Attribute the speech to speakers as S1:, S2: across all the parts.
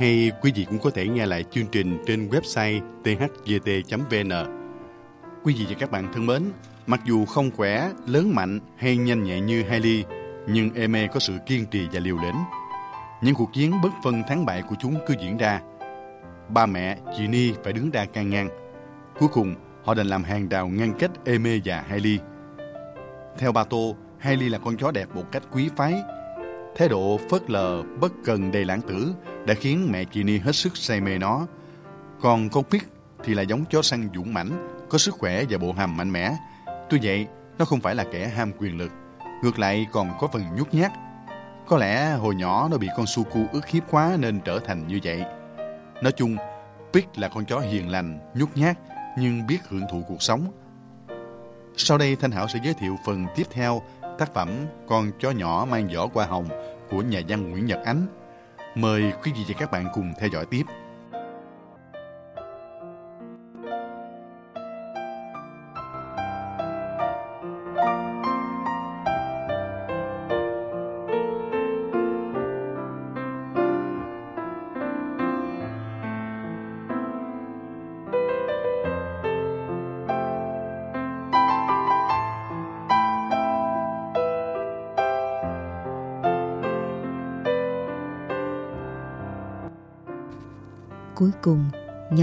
S1: Hay quý vị cũng có thể nghe lại chương trình trên website thgt.vn. Quý vị và các bạn thân mến, mặc dù không khỏe, lớn mạnh hay nhanh nhẹn như Hailey, nhưng Eme có sự kiên trì và liều lĩnh. Những cuộc chiến bất phân thắng bại của chúng cứ diễn ra. Ba mẹ, chị Ni phải đứng ra can ngăn Cuối cùng, họ đành làm hàng rào ngăn cách Eme và Hailey. Theo Ba Tô, Hailey là con chó đẹp một cách quý phái. Thái độ phớt lờ, bất cần đầy lãng tử đã khiến mẹ Kitty hết sức say mê nó. Còn con Pig thì là giống chó săn dũng mãnh, có sức khỏe và bộ hàm mạnh mẽ. Tuy vậy, nó không phải là kẻ ham quyền lực, ngược lại còn có phần nhút nhát. Có lẽ hồi nhỏ nó bị con Suku ức hiếp quá nên trở thành như vậy. Nói chung, Pig là con chó hiền lành, nhút nhát, nhưng biết hưởng thụ cuộc sống. Sau đây Thanh Hảo sẽ giới thiệu phần tiếp theo tác phẩm Con chó nhỏ mang vỏ qua hồng của nhà văn Nguyễn Nhật Ánh. Mời quý vị và các bạn cùng theo dõi tiếp.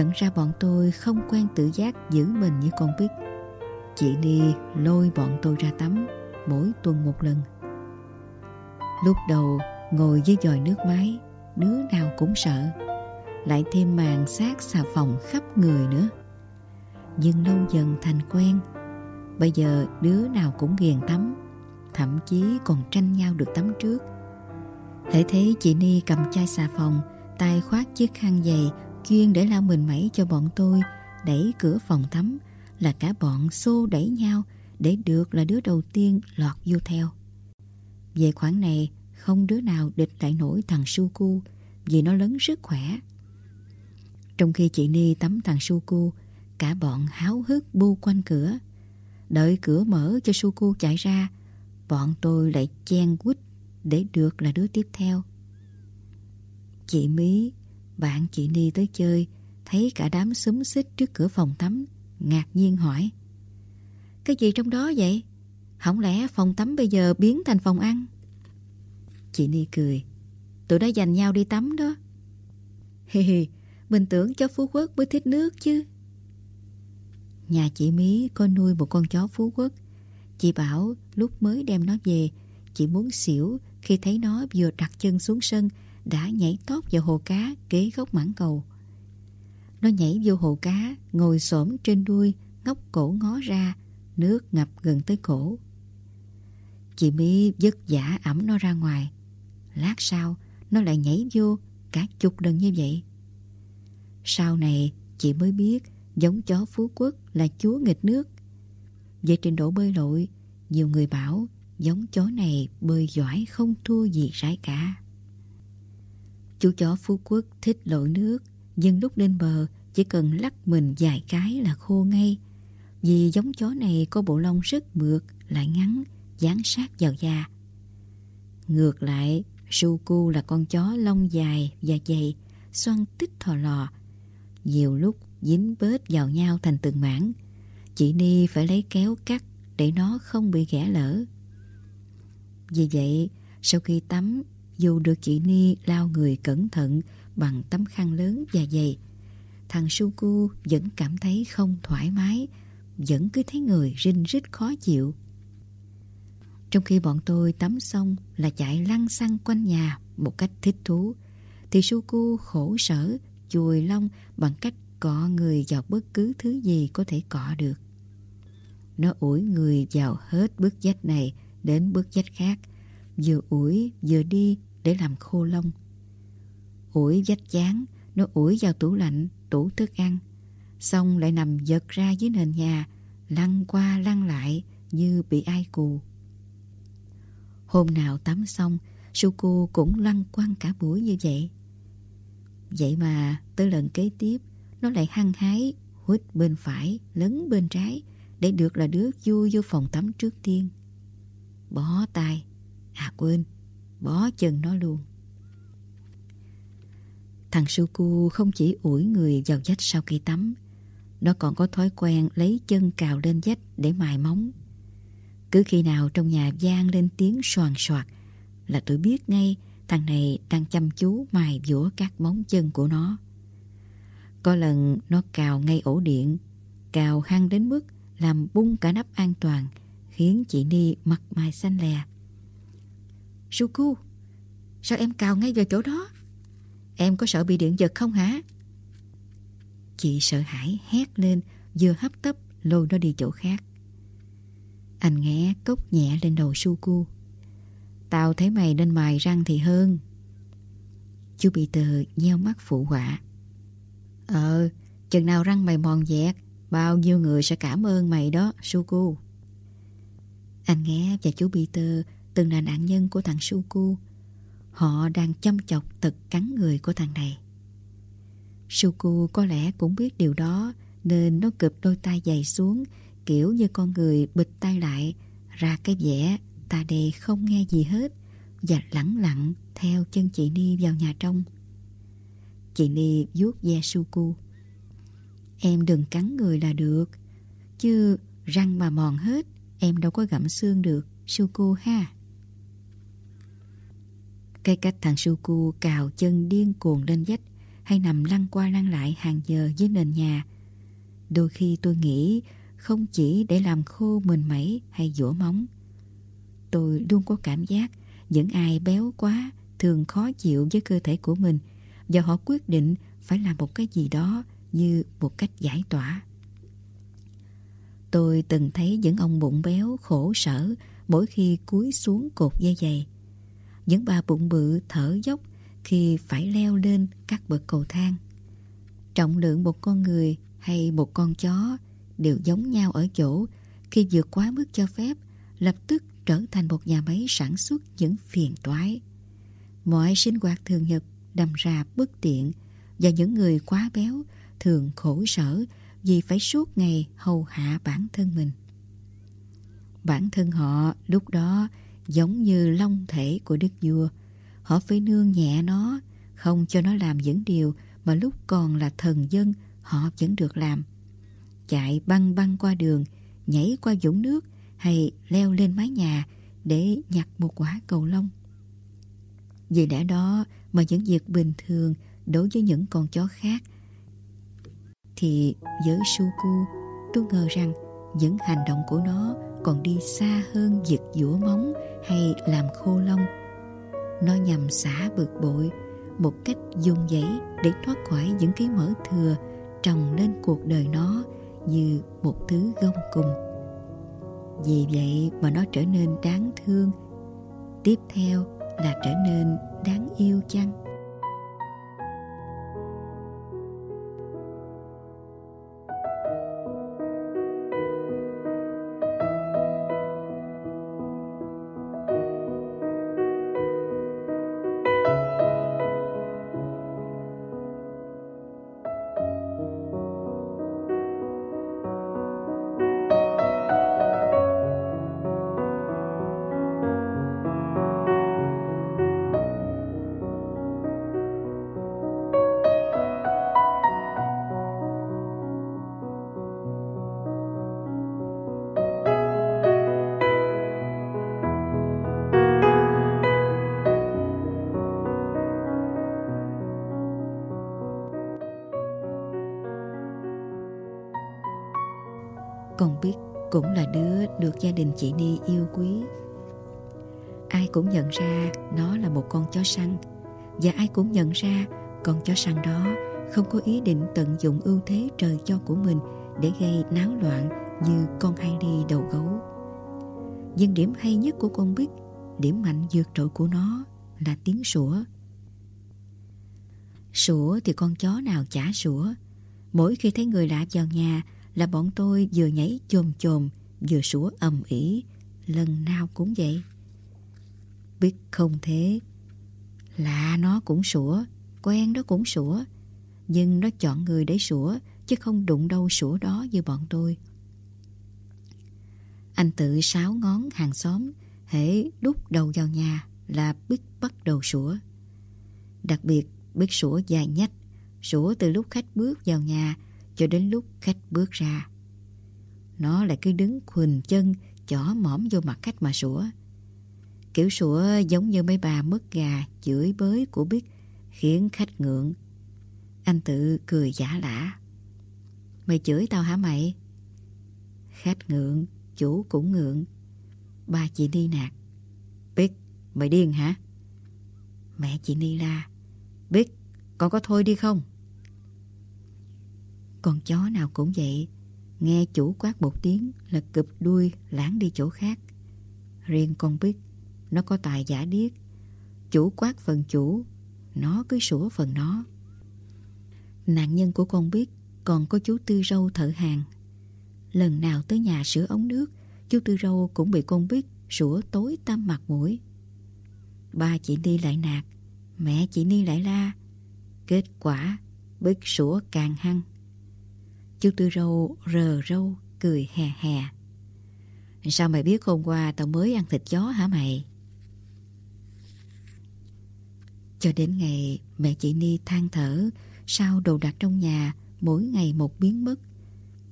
S2: Nhận ra bọn tôi không quen tự giác giữ mình như con biết Chị đi lôi bọn tôi ra tắm, mỗi tuần một lần. Lúc đầu, ngồi dưới dòi nước máy Đứa nào cũng sợ. Lại thêm màn sát xà phòng khắp người nữa. Nhưng lâu dần thành quen. Bây giờ đứa nào cũng ghiền tắm, Thậm chí còn tranh nhau được tắm trước. Hễ thấy chị Ni cầm chai xà phòng, tay khoác chiếc khăn dày chuyên để lau mình mẩy cho bọn tôi đẩy cửa phòng tắm là cả bọn xô đẩy nhau để được là đứa đầu tiên lọt vô theo. Về khoản này, không đứa nào địch lại nổi thằng Suku vì nó lớn rất khỏe. Trong khi chị Ni tắm thằng Suku, cả bọn háo hức bu quanh cửa. Đợi cửa mở cho Suku chạy ra, bọn tôi lại chen quýt để được là đứa tiếp theo. Chị Mí bạn chị Ni tới chơi, Thấy cả đám xúm xích trước cửa phòng tắm, Ngạc nhiên hỏi. Cái gì trong đó vậy? Không lẽ phòng tắm bây giờ biến thành phòng ăn? Chị Ni cười. Tụi đã dành nhau đi tắm đó. Hi hi Mình tưởng chó Phú Quốc mới thích nước chứ. Nhà chị Mí có nuôi một con chó Phú Quốc. Chị bảo lúc mới đem nó về, Chị muốn xỉu khi thấy nó vừa đặt chân xuống sân đã nhảy tót vào hồ cá kế gốc mảng cầu. Nó nhảy vô hồ cá, ngồi xổm trên đuôi, ngóc cổ ngó ra, nước ngập gần tới cổ. Chị My vất giả ẩm nó ra ngoài. Lát sau, nó lại nhảy vô cả chục lần như vậy. Sau này, chị mới biết giống chó Phú Quốc là chúa nghịch nước. Về trình độ bơi lội, nhiều người bảo giống chó này bơi giỏi không thua gì rái cả. Chú chó Phú Quốc thích lội nước, nhưng lúc lên bờ chỉ cần lắc mình vài cái là khô ngay. Vì giống chó này có bộ lông rất mượt, lại ngắn, dán sát vào da. Ngược lại, Suku là con chó lông dài và dày, xoăn tích thò lò. Nhiều lúc dính bết vào nhau thành từng mảng. Chị Ni phải lấy kéo cắt để nó không bị ghẻ lỡ. Vì vậy, sau khi tắm, dù được chị Ni lao người cẩn thận bằng tấm khăn lớn và dày, thằng Suku vẫn cảm thấy không thoải mái, vẫn cứ thấy người rinh rít khó chịu. Trong khi bọn tôi tắm xong là chạy lăn xăng quanh nhà một cách thích thú, thì Suku khổ sở chùi lông bằng cách cọ người vào bất cứ thứ gì có thể cọ được. Nó ủi người vào hết bước dách này đến bước dách khác, vừa ủi vừa đi để làm khô lông. ủi vách chán, nó ủi vào tủ lạnh, tủ thức ăn. Xong lại nằm giật ra dưới nền nhà, lăn qua lăn lại như bị ai cù. Hôm nào tắm xong, Suku cũng lăn quăng cả buổi như vậy. Vậy mà tới lần kế tiếp, nó lại hăng hái hút bên phải, lấn bên trái để được là đứa vui vô phòng tắm trước tiên. Bó tay, à quên, bó chân nó luôn. Thằng Suku không chỉ ủi người vào vách sau khi tắm, nó còn có thói quen lấy chân cào lên vách để mài móng. Cứ khi nào trong nhà vang lên tiếng soàn soạt là tôi biết ngay thằng này đang chăm chú mài dũa các móng chân của nó. Có lần nó cào ngay ổ điện, cào hăng đến mức làm bung cả nắp an toàn, khiến chị Ni mặt mày xanh lè. Suku, sao em cào ngay vào chỗ đó? Em có sợ bị điện giật không hả? Chị sợ hãi hét lên, vừa hấp tấp lôi nó đi chỗ khác. Anh nghe cốc nhẹ lên đầu Suku. Tao thấy mày nên mài răng thì hơn. Chú Peter nheo mắt phụ họa. Ờ, chừng nào răng mày mòn dẹt, bao nhiêu người sẽ cảm ơn mày đó, Suku. Anh nghe và chú Peter từng là nạn nhân của thằng Suku. Họ đang chăm chọc tật cắn người của thằng này. Suku có lẽ cũng biết điều đó nên nó cụp đôi tay dày xuống kiểu như con người bịch tay lại ra cái vẻ ta đề không nghe gì hết và lẳng lặng theo chân chị Ni vào nhà trong. Chị Ni vuốt ve Suku. Em đừng cắn người là được, chứ răng mà mòn hết, em đâu có gặm xương được, Suku ha. Cái cách thằng Suku cào chân điên cuồng lên vách hay nằm lăn qua lăn lại hàng giờ dưới nền nhà. Đôi khi tôi nghĩ không chỉ để làm khô mình mẩy hay dũa móng. Tôi luôn có cảm giác những ai béo quá thường khó chịu với cơ thể của mình và họ quyết định phải làm một cái gì đó như một cách giải tỏa. Tôi từng thấy những ông bụng béo khổ sở mỗi khi cúi xuống cột dây giày. Những bà bụng bự thở dốc khi phải leo lên các bậc cầu thang. Trọng lượng một con người hay một con chó đều giống nhau ở chỗ, khi vượt quá mức cho phép, lập tức trở thành một nhà máy sản xuất những phiền toái. Mọi sinh hoạt thường nhật đầm ra bất tiện và những người quá béo thường khổ sở vì phải suốt ngày hầu hạ bản thân mình. Bản thân họ lúc đó giống như long thể của đức vua. Họ phải nương nhẹ nó, không cho nó làm những điều mà lúc còn là thần dân họ vẫn được làm. Chạy băng băng qua đường, nhảy qua dũng nước hay leo lên mái nhà để nhặt một quả cầu lông. Vì lẽ đó mà những việc bình thường đối với những con chó khác thì với Suku tôi ngờ rằng những hành động của nó còn đi xa hơn giật giũa móng hay làm khô lông. Nó nhằm xả bực bội một cách dùng dãy để thoát khỏi những cái mỡ thừa trồng lên cuộc đời nó như một thứ gông cùng. Vì vậy mà nó trở nên đáng thương. Tiếp theo là trở nên đáng yêu chăng? Con biết cũng là đứa được gia đình chị Ni yêu quý. Ai cũng nhận ra nó là một con chó săn và ai cũng nhận ra con chó săn đó không có ý định tận dụng ưu thế trời cho của mình để gây náo loạn như con Heidi đầu gấu. Nhưng điểm hay nhất của con Bích, điểm mạnh vượt trội của nó là tiếng sủa. Sủa thì con chó nào chả sủa. Mỗi khi thấy người lạ vào nhà là bọn tôi vừa nhảy chồm chồm, vừa sủa ầm ĩ, lần nào cũng vậy. Biết không thế, lạ nó cũng sủa, quen nó cũng sủa, nhưng nó chọn người để sủa chứ không đụng đâu sủa đó như bọn tôi. Anh tự sáo ngón hàng xóm, hễ đút đầu vào nhà là biết bắt đầu sủa. Đặc biệt biết sủa dài nhách, sủa từ lúc khách bước vào nhà cho đến lúc khách bước ra. Nó lại cứ đứng khuỳnh chân, chỏ mõm vô mặt khách mà sủa. Kiểu sủa giống như mấy bà mất gà, chửi bới của biết, khiến khách ngượng. Anh tự cười giả lả. Mày chửi tao hả mày? Khách ngượng, chủ cũng ngượng. Ba chị đi nạt. Biết, mày điên hả? Mẹ chị Ni la. Biết, con có thôi đi không? Con chó nào cũng vậy. Nghe chủ quát một tiếng là cụp đuôi lãng đi chỗ khác. Riêng con biết, nó có tài giả điếc. Chủ quát phần chủ, nó cứ sủa phần nó. Nạn nhân của con biết còn có chú Tư Râu thợ hàng. Lần nào tới nhà sửa ống nước, chú Tư Râu cũng bị con biết sủa tối tăm mặt mũi. Ba chị đi lại nạt, mẹ chị Ni lại la. Kết quả, bích sủa càng hăng. Chú Tư Râu rờ râu, cười hè hè. Sao mày biết hôm qua tao mới ăn thịt chó hả mày? Cho đến ngày mẹ chị Ni than thở sau đồ đạc trong nhà mỗi ngày một biến mất,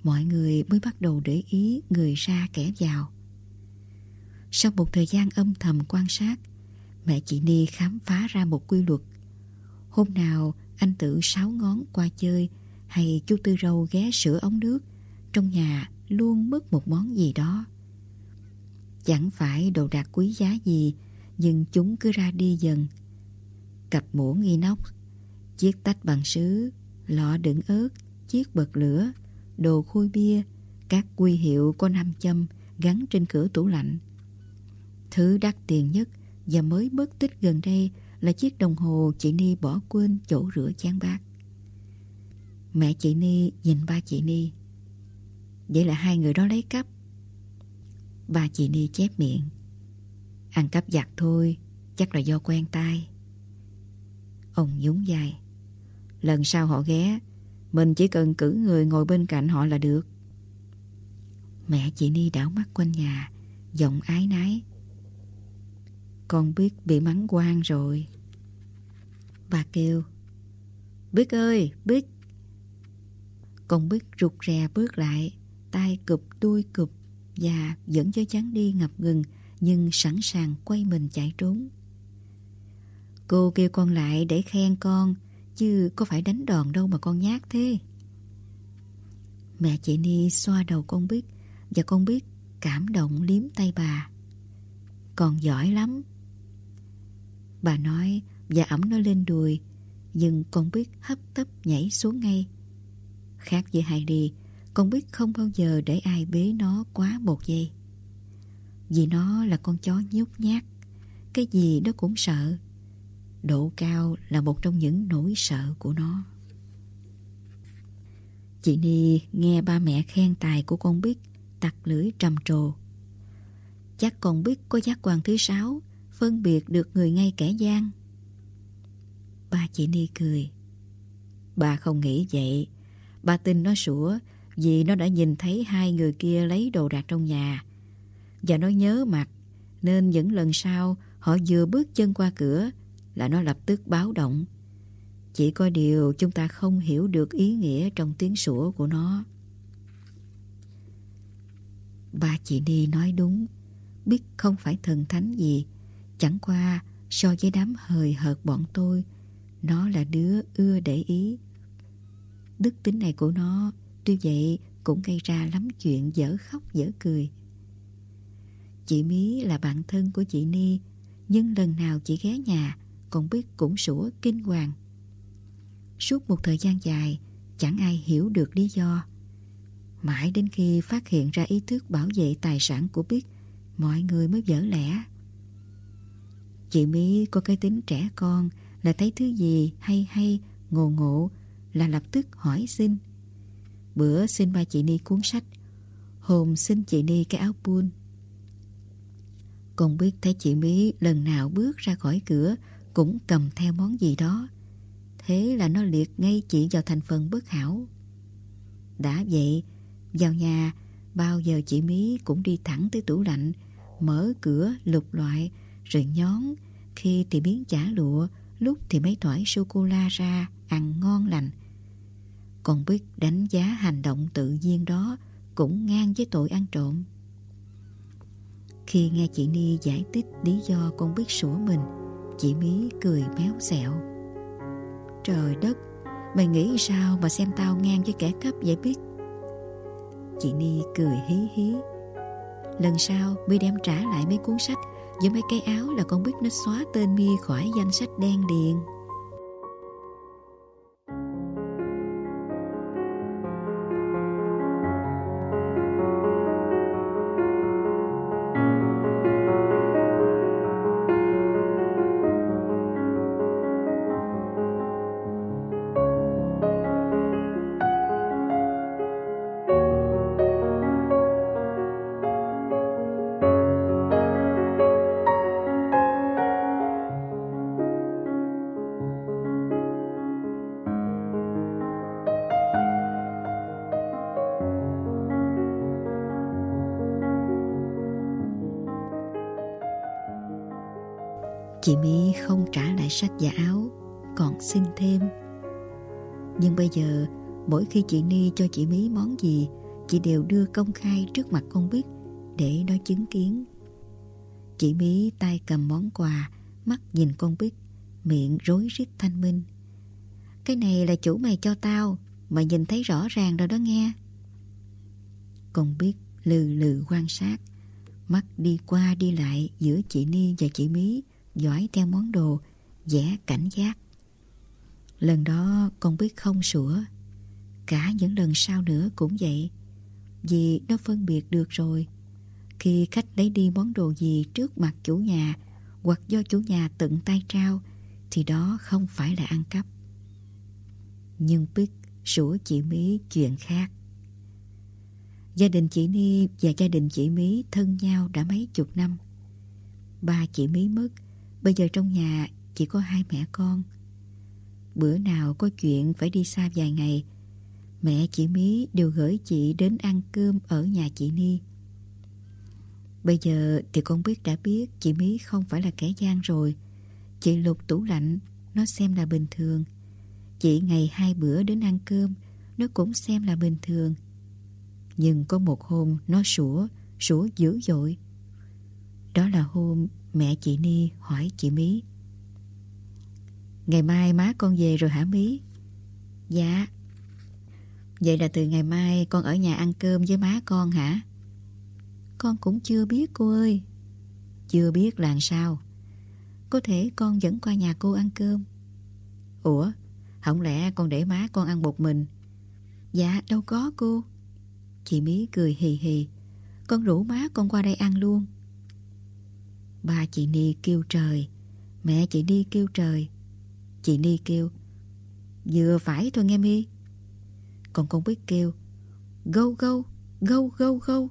S2: mọi người mới bắt đầu để ý người ra kẻ vào. Sau một thời gian âm thầm quan sát, mẹ chị Ni khám phá ra một quy luật. Hôm nào anh tự sáu ngón qua chơi hay chú Tư Râu ghé sửa ống nước, trong nhà luôn mất một món gì đó. Chẳng phải đồ đạc quý giá gì, nhưng chúng cứ ra đi dần. Cặp muỗng inox, chiếc tách bằng sứ, lọ đựng ớt, chiếc bật lửa, đồ khui bia, các quy hiệu có nam châm gắn trên cửa tủ lạnh. Thứ đắt tiền nhất và mới mất tích gần đây là chiếc đồng hồ chị Ni bỏ quên chỗ rửa chén bát. Mẹ chị Ni nhìn ba chị Ni. Vậy là hai người đó lấy cắp. Ba chị Ni chép miệng. Ăn cắp giặt thôi, chắc là do quen tay. Ông nhún dài. Lần sau họ ghé, mình chỉ cần cử người ngồi bên cạnh họ là được. Mẹ chị Ni đảo mắt quanh nhà, giọng ái nái. Con biết bị mắng quan rồi. Bà kêu, biết ơi, biết con Bích rụt rè bước lại, tay cụp đuôi cụp và dẫn cho chán đi ngập ngừng nhưng sẵn sàng quay mình chạy trốn. Cô kêu con lại để khen con chứ có phải đánh đòn đâu mà con nhát thế. Mẹ chị Ni xoa đầu con Bích và con Bích cảm động liếm tay bà. Con giỏi lắm. Bà nói và ẩm nó lên đùi nhưng con Bích hấp tấp nhảy xuống ngay. Khác với Heidi, con biết không bao giờ để ai bế nó quá một giây. Vì nó là con chó nhút nhát, cái gì nó cũng sợ. Độ cao là một trong những nỗi sợ của nó. Chị Ni nghe ba mẹ khen tài của con biết tặc lưỡi trầm trồ. Chắc con biết có giác quan thứ sáu, phân biệt được người ngay kẻ gian. Ba chị Ni cười. Bà không nghĩ vậy. Ba tin nó sủa vì nó đã nhìn thấy hai người kia lấy đồ đạc trong nhà. Và nó nhớ mặt, nên những lần sau họ vừa bước chân qua cửa là nó lập tức báo động. Chỉ có điều chúng ta không hiểu được ý nghĩa trong tiếng sủa của nó. Ba chị Ni nói đúng, biết không phải thần thánh gì, chẳng qua so với đám hời hợt bọn tôi, nó là đứa ưa để ý. Đức tính này của nó tuy vậy cũng gây ra lắm chuyện dở khóc dở cười. Chị Mí là bạn thân của chị Ni, nhưng lần nào chị ghé nhà, con biết cũng sủa kinh hoàng. Suốt một thời gian dài, chẳng ai hiểu được lý do. Mãi đến khi phát hiện ra ý thức bảo vệ tài sản của Biết, mọi người mới dở lẽ. Chị Mỹ có cái tính trẻ con là thấy thứ gì hay hay ngộ ngộ là lập tức hỏi xin. Bữa xin ba chị Ni cuốn sách, hôm xin chị Ni cái áo buôn còn biết thấy chị Mỹ lần nào bước ra khỏi cửa cũng cầm theo món gì đó. Thế là nó liệt ngay chị vào thành phần bất hảo. Đã vậy, vào nhà, bao giờ chị Mỹ cũng đi thẳng tới tủ lạnh, mở cửa lục loại, rồi nhón, khi thì miếng chả lụa, lúc thì mấy thỏi sô-cô-la ra, ăn ngon lành. Còn biết đánh giá hành động tự nhiên đó cũng ngang với tội ăn trộm. Khi nghe chị Ni giải thích lý do con biết sủa mình, chị Mí cười méo xẹo. Trời đất, mày nghĩ sao mà xem tao ngang với kẻ cấp vậy biết? Chị Ni cười hí hí. Lần sau mi đem trả lại mấy cuốn sách với mấy cái áo là con biết nó xóa tên mi khỏi danh sách đen điền. Sách và áo Còn xin thêm. Nhưng bây giờ Mỗi khi chị Ni cho chị mí món gì Chị đều đưa công khai trước mặt con biết Để nó chứng kiến. Chị mí tay cầm món quà Mắt nhìn con biết Miệng rối rít thanh minh. Cái này là chủ mày cho tao mà nhìn thấy rõ ràng rồi đó nghe. Con biết lừ lừ quan sát Mắt đi qua đi lại giữa chị Ni và chị mí dõi theo món đồ, vẻ cảnh giác. Lần đó con biết không sủa, cả những lần sau nữa cũng vậy, vì nó phân biệt được rồi. Khi khách lấy đi món đồ gì trước mặt chủ nhà hoặc do chủ nhà tận tay trao thì đó không phải là ăn cắp. Nhưng biết sủa chị Mỹ chuyện khác. Gia đình chị Ni và gia đình chị Mỹ thân nhau đã mấy chục năm. Ba chị Mỹ mất Bây giờ trong nhà chỉ có hai mẹ con. Bữa nào có chuyện phải đi xa vài ngày, Mẹ chị Mí đều gửi chị đến ăn cơm ở nhà chị Ni. Bây giờ thì con biết đã biết chị Mí không phải là kẻ gian rồi. Chị lục tủ lạnh, Nó xem là bình thường. Chị ngày hai bữa đến ăn cơm, Nó cũng xem là bình thường. Nhưng có một hôm nó sủa Sủa dữ dội. Đó là hôm Mẹ chị Ni hỏi chị Mí Ngày mai má con về rồi hả Mí? Dạ. Vậy là từ ngày mai con ở nhà ăn cơm với má con hả? Con cũng chưa biết, cô ơi. Chưa biết là sao. Có thể con vẫn qua nhà cô ăn cơm. Ủa, Không lẽ con để má con ăn một mình? Dạ đâu có cô. Chị Mí cười hì hì. Con rủ má con qua đây ăn luôn. Ba chị Ni kêu trời. Mẹ chị Ni kêu trời. Chị Ni kêu Vừa phải thôi nghe mi. Còn con biết kêu Gâu gâu, gâu gâu gâu.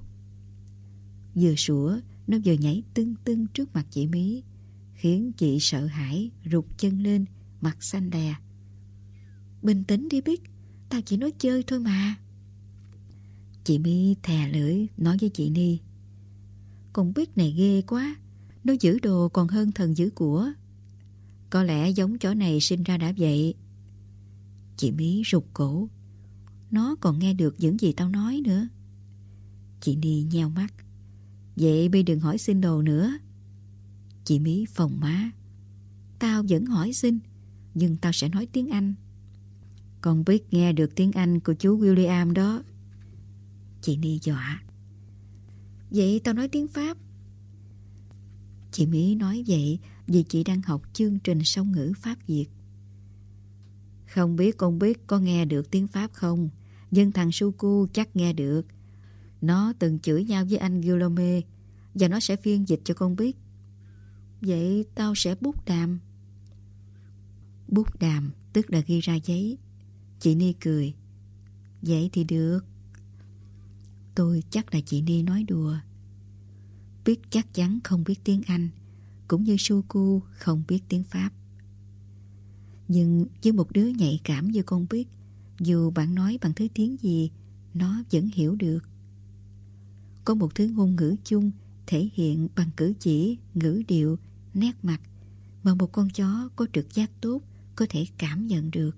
S2: Vừa sủa Nó vừa nhảy tưng tưng trước mặt chị Mí Khiến chị sợ hãi Rụt chân lên Mặt xanh đè. Bình tĩnh đi biết Tao chỉ nói chơi thôi mà. Chị Mí thè lưỡi nói với chị Ni Con biết này ghê quá nó giữ đồ còn hơn thần giữ của. Có lẽ giống chó này sinh ra đã vậy. Chị Mí rụt cổ. Nó còn nghe được những gì tao nói nữa. Chị Ni nheo mắt. Vậy bây đừng hỏi xin đồ nữa. Chị Mí phòng má. Tao vẫn hỏi xin, Nhưng tao sẽ nói tiếng Anh. Con biết nghe được tiếng Anh của chú William đó. Chị Ni dọa. Vậy tao nói tiếng Pháp. Chị Mỹ nói vậy vì chị đang học chương trình song ngữ Pháp Việt. Không biết con biết có nghe được tiếng Pháp không? Nhưng thằng Suku chắc nghe được. Nó từng chửi nhau với anh Guillaume và nó sẽ phiên dịch cho con biết. Vậy tao sẽ bút đàm. Bút đàm tức là ghi ra giấy. Chị Ni cười. Vậy thì được. Tôi chắc là chị Ni nói đùa. Biết chắc chắn không biết tiếng Anh, cũng như Suku không biết tiếng Pháp. Nhưng với một đứa nhạy cảm như con biết, dù bạn nói bằng thứ tiếng gì, nó vẫn hiểu được. Có một thứ ngôn ngữ chung thể hiện bằng cử chỉ, ngữ điệu, nét mặt mà một con chó có trực giác tốt có thể cảm nhận được.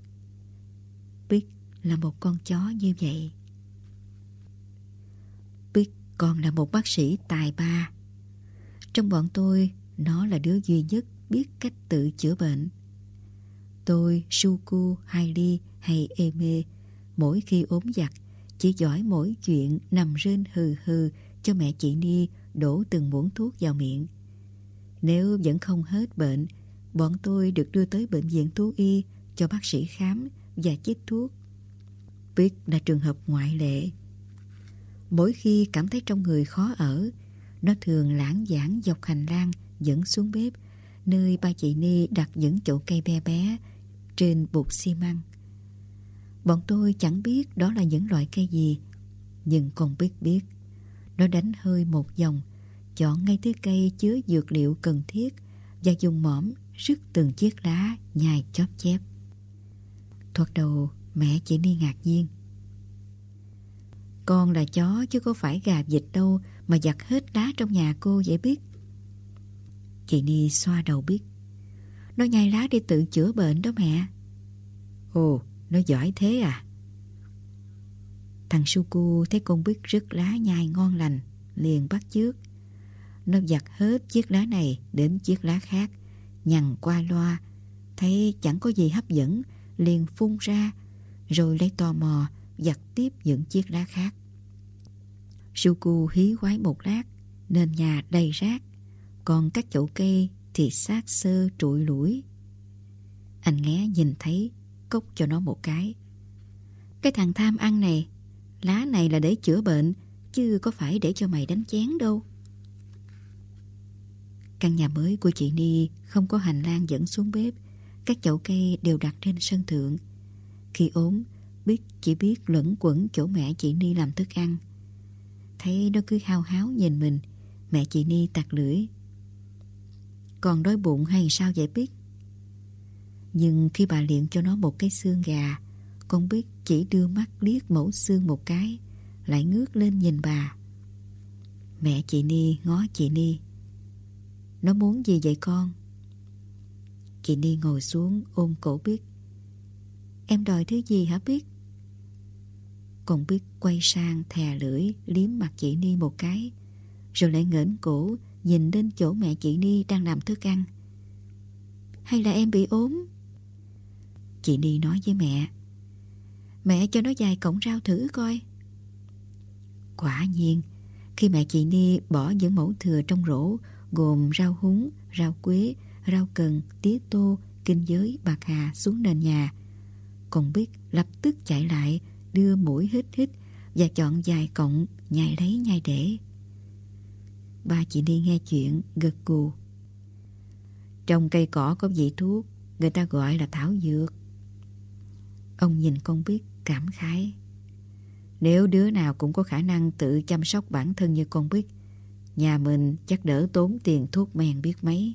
S2: biết là một con chó như vậy. biết còn là một bác sĩ tài ba. Trong bọn tôi, nó là đứa duy nhất biết cách tự chữa bệnh. Tôi, Suku, Hailey hay Eme mỗi khi ốm giặt chỉ giỏi mỗi chuyện nằm rên hừ hừ cho mẹ chị Ni đổ từng muỗng thuốc vào miệng. Nếu vẫn không hết bệnh, bọn tôi được đưa tới bệnh viện thú y cho bác sĩ khám và chích thuốc. Biết là trường hợp ngoại lệ. Mỗi khi cảm thấy trong người khó ở, nó thường lãng giảng dọc hành lang dẫn xuống bếp, nơi ba chị Ni đặt những chậu cây bé bé trên bột xi măng. Bọn tôi chẳng biết đó là những loại cây gì, nhưng còn biết biết. Nó đánh hơi một dòng, chọn ngay thứ cây chứa dược liệu cần thiết và dùng mỏm rứt từng chiếc lá nhai chóp chép. Thoạt đầu mẹ chị ni ngạc nhiên. Con là chó chứ có phải gà vịt đâu mà giặt hết lá trong nhà cô vậy biết. Chị Ni xoa đầu biết. Nó nhai lá để tự chữa bệnh đó mẹ. Ồ, nó giỏi thế à? Thằng Suku thấy con biết rứt lá nhai ngon lành, liền bắt chước. Nó giặt hết chiếc lá này đến chiếc lá khác, nhằn qua loa, thấy chẳng có gì hấp dẫn, liền phun ra, rồi lấy tò mò giặt tiếp những chiếc lá khác. Suku hí quái một lát, nên nhà đầy rác, còn các chậu cây thì xác sơ trụi lũi. Anh nghe nhìn thấy, cốc cho nó một cái. Cái thằng tham ăn này, lá này là để chữa bệnh, chứ có phải để cho mày đánh chén đâu. Căn nhà mới của chị Ni không có hành lang dẫn xuống bếp, các chậu cây đều đặt trên sân thượng. Khi ốm, Biết chỉ biết luẩn quẩn chỗ mẹ chị Ni làm thức ăn. Thấy nó cứ hao háo nhìn mình, mẹ chị Ni tặc lưỡi. Còn đói bụng hay sao vậy biết? Nhưng khi bà liện cho nó một cái xương gà, con biết chỉ đưa mắt liếc mẫu xương một cái, lại ngước lên nhìn bà. Mẹ chị Ni ngó chị Ni. Nó muốn gì vậy con? Chị Ni ngồi xuống ôm cổ biết. Em đòi thứ gì hả biết? Còn biết quay sang thè lưỡi liếm mặt chị Ni một cái, rồi lại ngẩng cổ nhìn lên chỗ mẹ chị Ni đang làm thức ăn. Hay là em bị ốm? Chị Ni nói với mẹ Mẹ cho nó dài cổng rau thử coi Quả nhiên Khi mẹ chị Ni bỏ những mẫu thừa trong rổ Gồm rau húng, rau quế, rau cần, tía tô, kinh giới, bạc hà xuống nền nhà Còn biết lập tức chạy lại Đưa mũi hít hít Và chọn dài cọng nhai lấy nhai để Ba chị đi nghe chuyện gật gù Trong cây cỏ có vị thuốc Người ta gọi là thảo dược Ông nhìn con biết cảm khái. Nếu đứa nào cũng có khả năng tự chăm sóc bản thân như con biết, nhà mình chắc đỡ tốn tiền thuốc men biết mấy.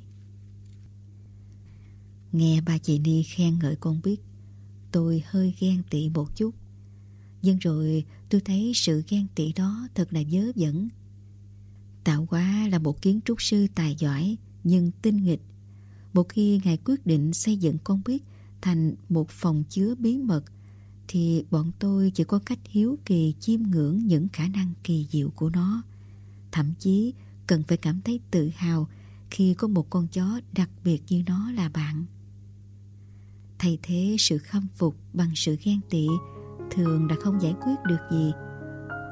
S2: Nghe ba chị Ni khen ngợi con biết, tôi hơi ghen tị một chút. Nhưng rồi tôi thấy sự ghen tị đó thật là dớ dẫn. Tạo hóa là một kiến trúc sư tài giỏi, nhưng tinh nghịch. Một khi Ngài quyết định xây dựng con biết thành một phòng chứa bí mật, thì bọn tôi chỉ có cách hiếu kỳ chiêm ngưỡng những khả năng kỳ diệu của nó. Thậm chí, cần phải cảm thấy tự hào khi có một con chó đặc biệt như nó là bạn. Thay thế sự khâm phục bằng sự ghen tị, thường đã không giải quyết được gì.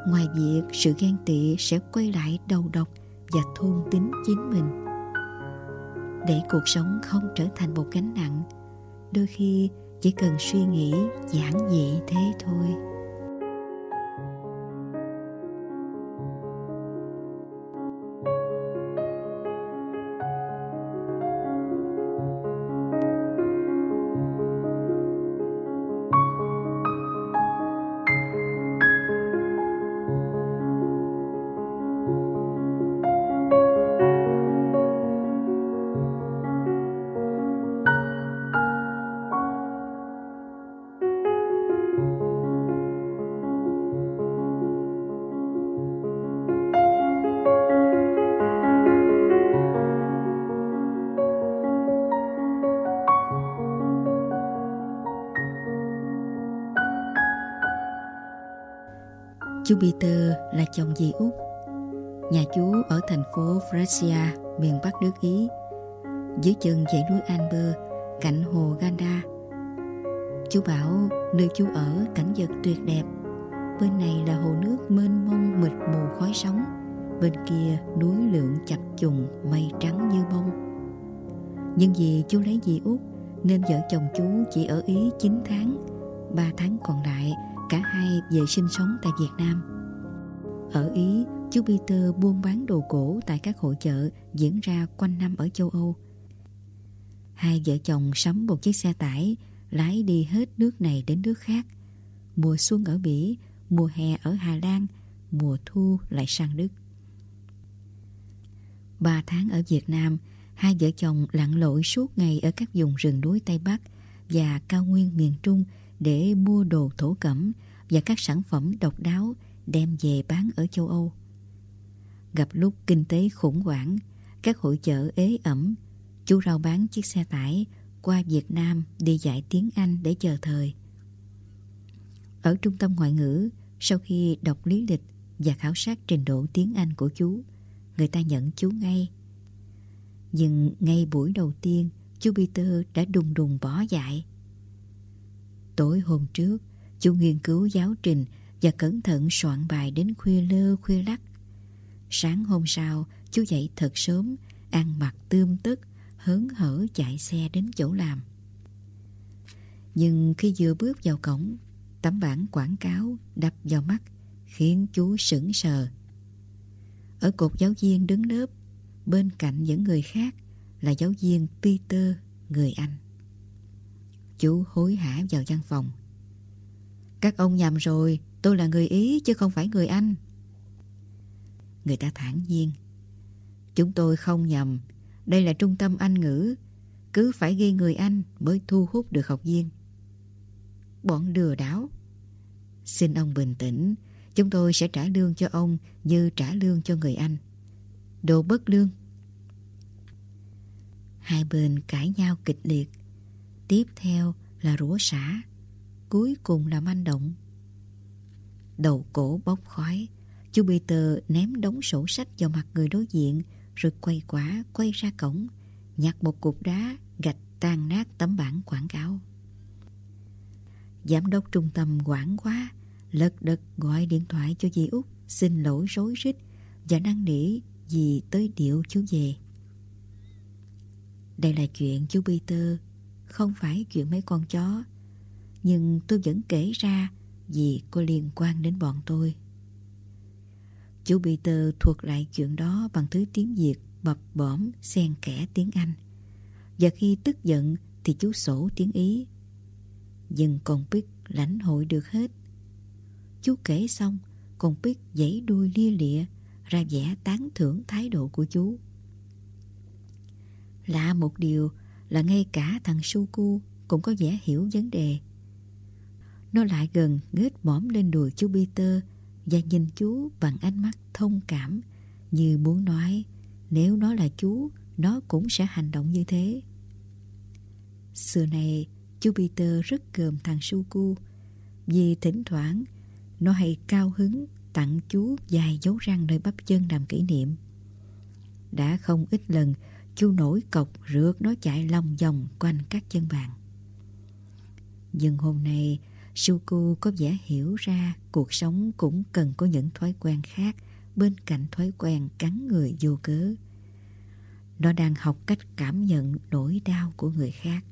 S2: Ngoài việc sự ghen tị sẽ quay lại đầu độc và thôn tính chính mình. Để cuộc sống không trở thành một gánh nặng, đôi khi chỉ cần suy nghĩ giản dị thế thôi Chú Peter là chồng dì Úc. Nhà chú ở thành phố Brescia, miền Bắc nước Ý, dưới chân dãy núi Alper, cạnh hồ Ganda. Chú bảo nơi chú ở cảnh vật tuyệt đẹp. Bên này là hồ nước mênh mông mịt mù khói sóng, bên kia núi lượng chập trùng mây trắng như bông. Nhưng vì chú lấy dì Út nên vợ chồng chú chỉ ở Ý 9 tháng, 3 tháng còn lại cả hai về sinh sống tại Việt Nam. Ở Ý, chú Peter buôn bán đồ cổ tại các hội chợ diễn ra quanh năm ở châu Âu. Hai vợ chồng sắm một chiếc xe tải lái đi hết nước này đến nước khác. Mùa xuân ở Bỉ, mùa hè ở Hà Lan, mùa thu lại sang Đức. Ba tháng ở Việt Nam, hai vợ chồng lặn lội suốt ngày ở các vùng rừng núi Tây Bắc và cao nguyên miền Trung để mua đồ thổ cẩm và các sản phẩm độc đáo đem về bán ở châu Âu. Gặp lúc kinh tế khủng hoảng, các hội chợ ế ẩm, chú rau bán chiếc xe tải qua Việt Nam đi dạy tiếng Anh để chờ thời. Ở trung tâm ngoại ngữ, sau khi đọc lý lịch và khảo sát trình độ tiếng Anh của chú, người ta nhận chú ngay. Nhưng ngay buổi đầu tiên, chú Peter đã đùng đùng bỏ dạy. Tối hôm trước, chú nghiên cứu giáo trình và cẩn thận soạn bài đến khuya lơ khuya lắc. Sáng hôm sau, chú dậy thật sớm, ăn mặc tươm tất, hớn hở chạy xe đến chỗ làm. Nhưng khi vừa bước vào cổng, tấm bảng quảng cáo đập vào mắt, khiến chú sững sờ. Ở cột giáo viên đứng lớp, bên cạnh những người khác là giáo viên Peter, người Anh. Chú hối hả vào văn phòng. Các ông nhầm rồi, tôi là người Ý chứ không phải người Anh. Người ta thản nhiên. Chúng tôi không nhầm, đây là trung tâm Anh ngữ, cứ phải ghi người Anh mới thu hút được học viên. Bọn lừa đảo. Xin ông bình tĩnh, chúng tôi sẽ trả lương cho ông như trả lương cho người Anh. Đồ bất lương. Hai bên cãi nhau kịch liệt. Tiếp theo là rủa xả. Cuối cùng là manh động. Đầu cổ bốc khói. Chú Peter ném đống sổ sách vào mặt người đối diện, rồi quay quả, quay ra cổng, nhặt một cục đá gạch tan nát tấm bảng quảng cáo. Giám đốc trung tâm quảng quá, lật đật gọi điện thoại cho dì Út xin lỗi rối rít và năn nỉ dì tới điệu chú về. Đây là chuyện chú Peter không phải chuyện mấy con chó nhưng tôi vẫn kể ra vì có liên quan đến bọn tôi. Chú Peter thuật lại chuyện đó bằng thứ tiếng Việt bập bõm xen kẽ tiếng Anh. Và khi tức giận thì chú sổ tiếng Ý. Nhưng con biết lãnh hội được hết. Chú kể xong, con biết giãy đuôi lia lịa ra vẻ tán thưởng thái độ của chú. Lạ một điều là ngay cả thằng Suku cũng có vẻ hiểu vấn đề. Nó lại gần ghét mõm lên đùi chú Peter và nhìn chú bằng ánh mắt thông cảm, như muốn nói, nếu nó là chú, nó cũng sẽ hành động như thế. Xưa này, chú Peter rất gờm thằng Suku, vì thỉnh thoảng nó hay cao hứng tặng chú vài dấu răng nơi bắp chân làm kỷ niệm. Đã không ít lần chú nổi cọc rượt nó chạy lòng vòng quanh các chân bàn. Nhưng hôm nay Suku có vẻ hiểu ra cuộc sống cũng cần có những thói quen khác bên cạnh thói quen cắn người vô cớ. Nó đang học cách cảm nhận nỗi đau của người khác.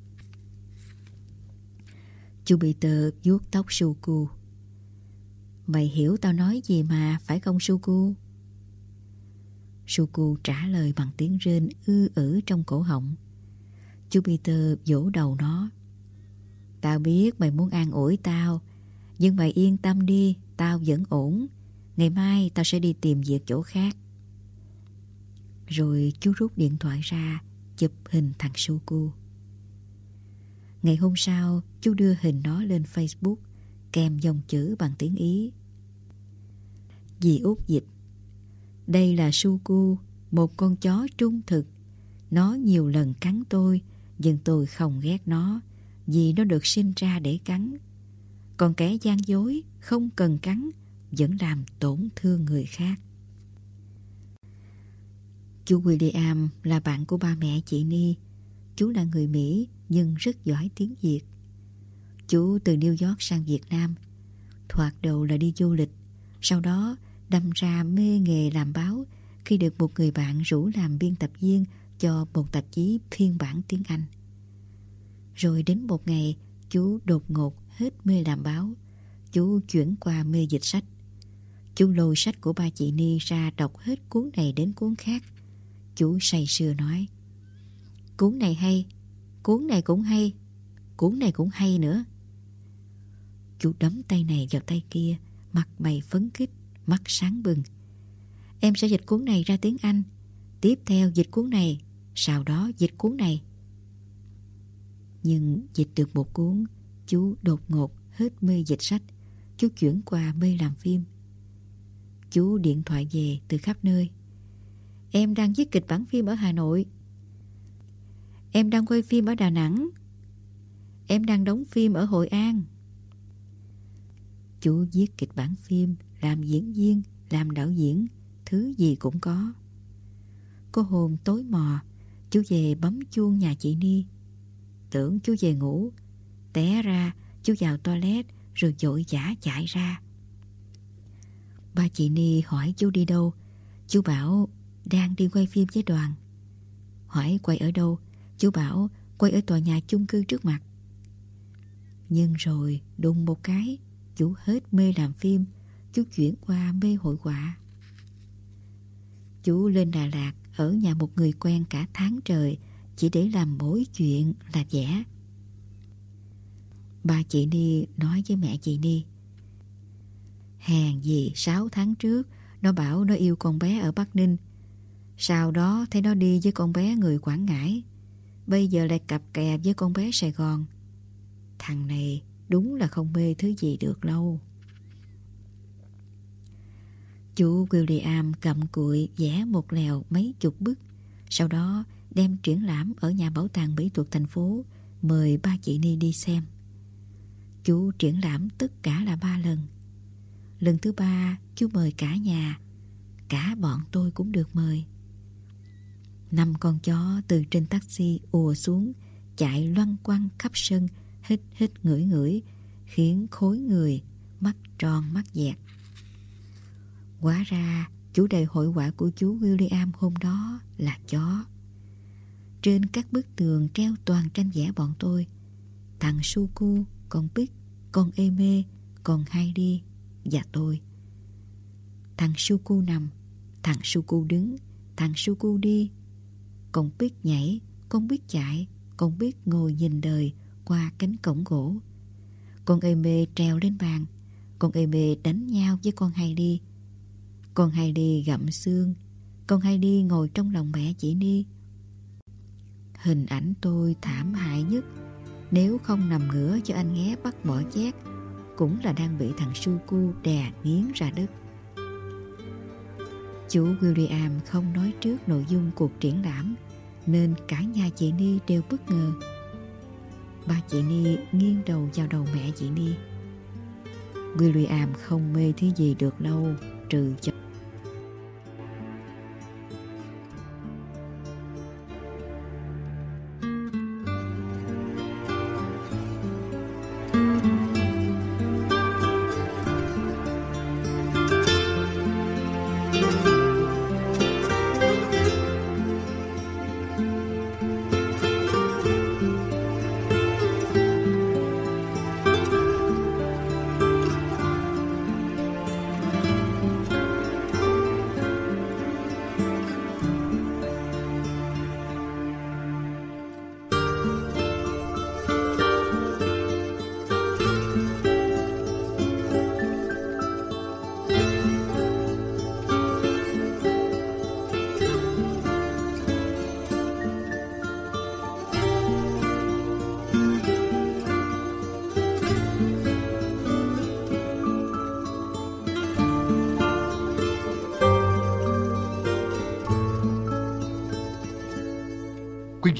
S2: Chú Peter vuốt tóc Suku. Mày hiểu tao nói gì mà, phải không Suku? Suku trả lời bằng tiếng rên ư ử trong cổ họng. Chú Peter vỗ đầu nó. Tao biết mày muốn an ủi tao, nhưng mày yên tâm đi, tao vẫn ổn. Ngày mai tao sẽ đi tìm việc chỗ khác. Rồi chú rút điện thoại ra, chụp hình thằng Suku. Ngày hôm sau, chú đưa hình nó lên Facebook, kèm dòng chữ bằng tiếng Ý. Dì út dịch đây là Suku, một con chó trung thực. Nó nhiều lần cắn tôi, nhưng tôi không ghét nó, vì nó được sinh ra để cắn. Còn kẻ gian dối, không cần cắn, vẫn làm tổn thương người khác. Chú William là bạn của ba mẹ chị Ni. Chú là người Mỹ nhưng rất giỏi tiếng Việt. Chú từ New York sang Việt Nam. Thoạt đầu là đi du lịch, sau đó đâm ra mê nghề làm báo khi được một người bạn rủ làm biên tập viên cho một tạp chí phiên bản tiếng Anh. Rồi đến một ngày, chú đột ngột hết mê làm báo. Chú chuyển qua mê dịch sách. Chú lôi sách của ba chị Ni ra đọc hết cuốn này đến cuốn khác. Chú say sưa nói Cuốn này hay Cuốn này cũng hay Cuốn này cũng hay nữa Chú đấm tay này vào tay kia Mặt mày phấn khích Mắt sáng bừng. Em sẽ dịch cuốn này ra tiếng Anh. Tiếp theo dịch cuốn này, Sau đó dịch cuốn này. Nhưng dịch được một cuốn, Chú đột ngột hết mê dịch sách. Chú chuyển qua mê làm phim. Chú điện thoại về từ khắp nơi. Em đang viết kịch bản phim ở Hà Nội. Em đang quay phim ở Đà Nẵng. Em đang đóng phim ở Hội An. Chú viết kịch bản phim làm diễn viên Làm đạo diễn Thứ gì cũng có Cô hồn tối mò Chú về bấm chuông nhà chị Ni Tưởng chú về ngủ Té ra chú vào toilet Rồi dội giả chạy ra Ba chị Ni hỏi chú đi đâu Chú bảo đang đi quay phim với đoàn. Hỏi quay ở đâu, chú bảo quay ở tòa nhà chung cư trước mặt. Nhưng rồi đùng một cái, chú hết mê làm phim, chú chuyển qua mê hội họa. Chú lên Đà Lạt ở nhà một người quen cả tháng trời, chỉ để làm mỗi chuyện là vẽ. Bà chị Ni nói với mẹ chị Ni, Hèn gì 6 tháng trước, Nó bảo nó yêu con bé ở Bắc Ninh sau đó thấy nó đi với con bé người Quảng Ngãi, Bây giờ lại cặp kè với con bé Sài Gòn Thằng này đúng là không mê thứ gì được lâu Chú William cầm cụi vẽ một lèo mấy chục bức Sau đó đem triển lãm ở nhà bảo tàng mỹ thuật thành phố Mời ba chị Ni đi xem. Chú triển lãm tất cả là ba lần. Lần thứ ba chú mời cả nhà Cả bọn tôi cũng được mời. Năm con chó từ trên taxi ùa xuống, chạy loăn quăng khắp sân, hít hít ngửi ngửi, khiến khối người, mắt tròn mắt dẹt. Quá ra, chủ đề hội họa của chú William hôm đó là chó. Trên các bức tường treo toàn tranh vẽ bọn tôi. Thằng Suku, con Bích, con Eme, con Heidi và tôi. Thằng Suku nằm, thằng Suku đứng, thằng Suku đi, con biết nhảy, con biết chạy, con biết ngồi nhìn đời qua cánh cổng gỗ. Con eme trèo treo lên bàn, con eme đánh nhau với con Heidi. đi. Con hai đi gặm xương, con hai đi ngồi trong lòng mẹ chị ni. Hình ảnh tôi thảm hại nhất Nếu không nằm ngửa cho anh nghe bắt bỏ chét Cũng là đang bị thằng Suku đè nghiến ra đất Chú William không nói trước nội dung cuộc triển lãm nên cả nhà chị Ni đều bất ngờ. Ba chị Ni nghiêng đầu vào đầu mẹ chị Ni. William không mê thứ gì được đâu trừ cho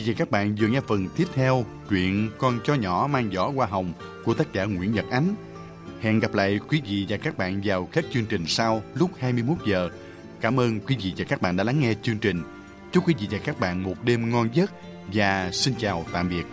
S1: vị các bạn vừa nghe phần tiếp theo truyện Con chó nhỏ mang giỏ hoa hồng của tác giả Nguyễn Nhật Ánh. Hẹn gặp lại quý vị và các bạn vào các chương trình sau lúc 21 giờ. Cảm ơn quý vị và các bạn đã lắng nghe chương trình. Chúc quý vị và các bạn một đêm ngon giấc và xin chào tạm biệt.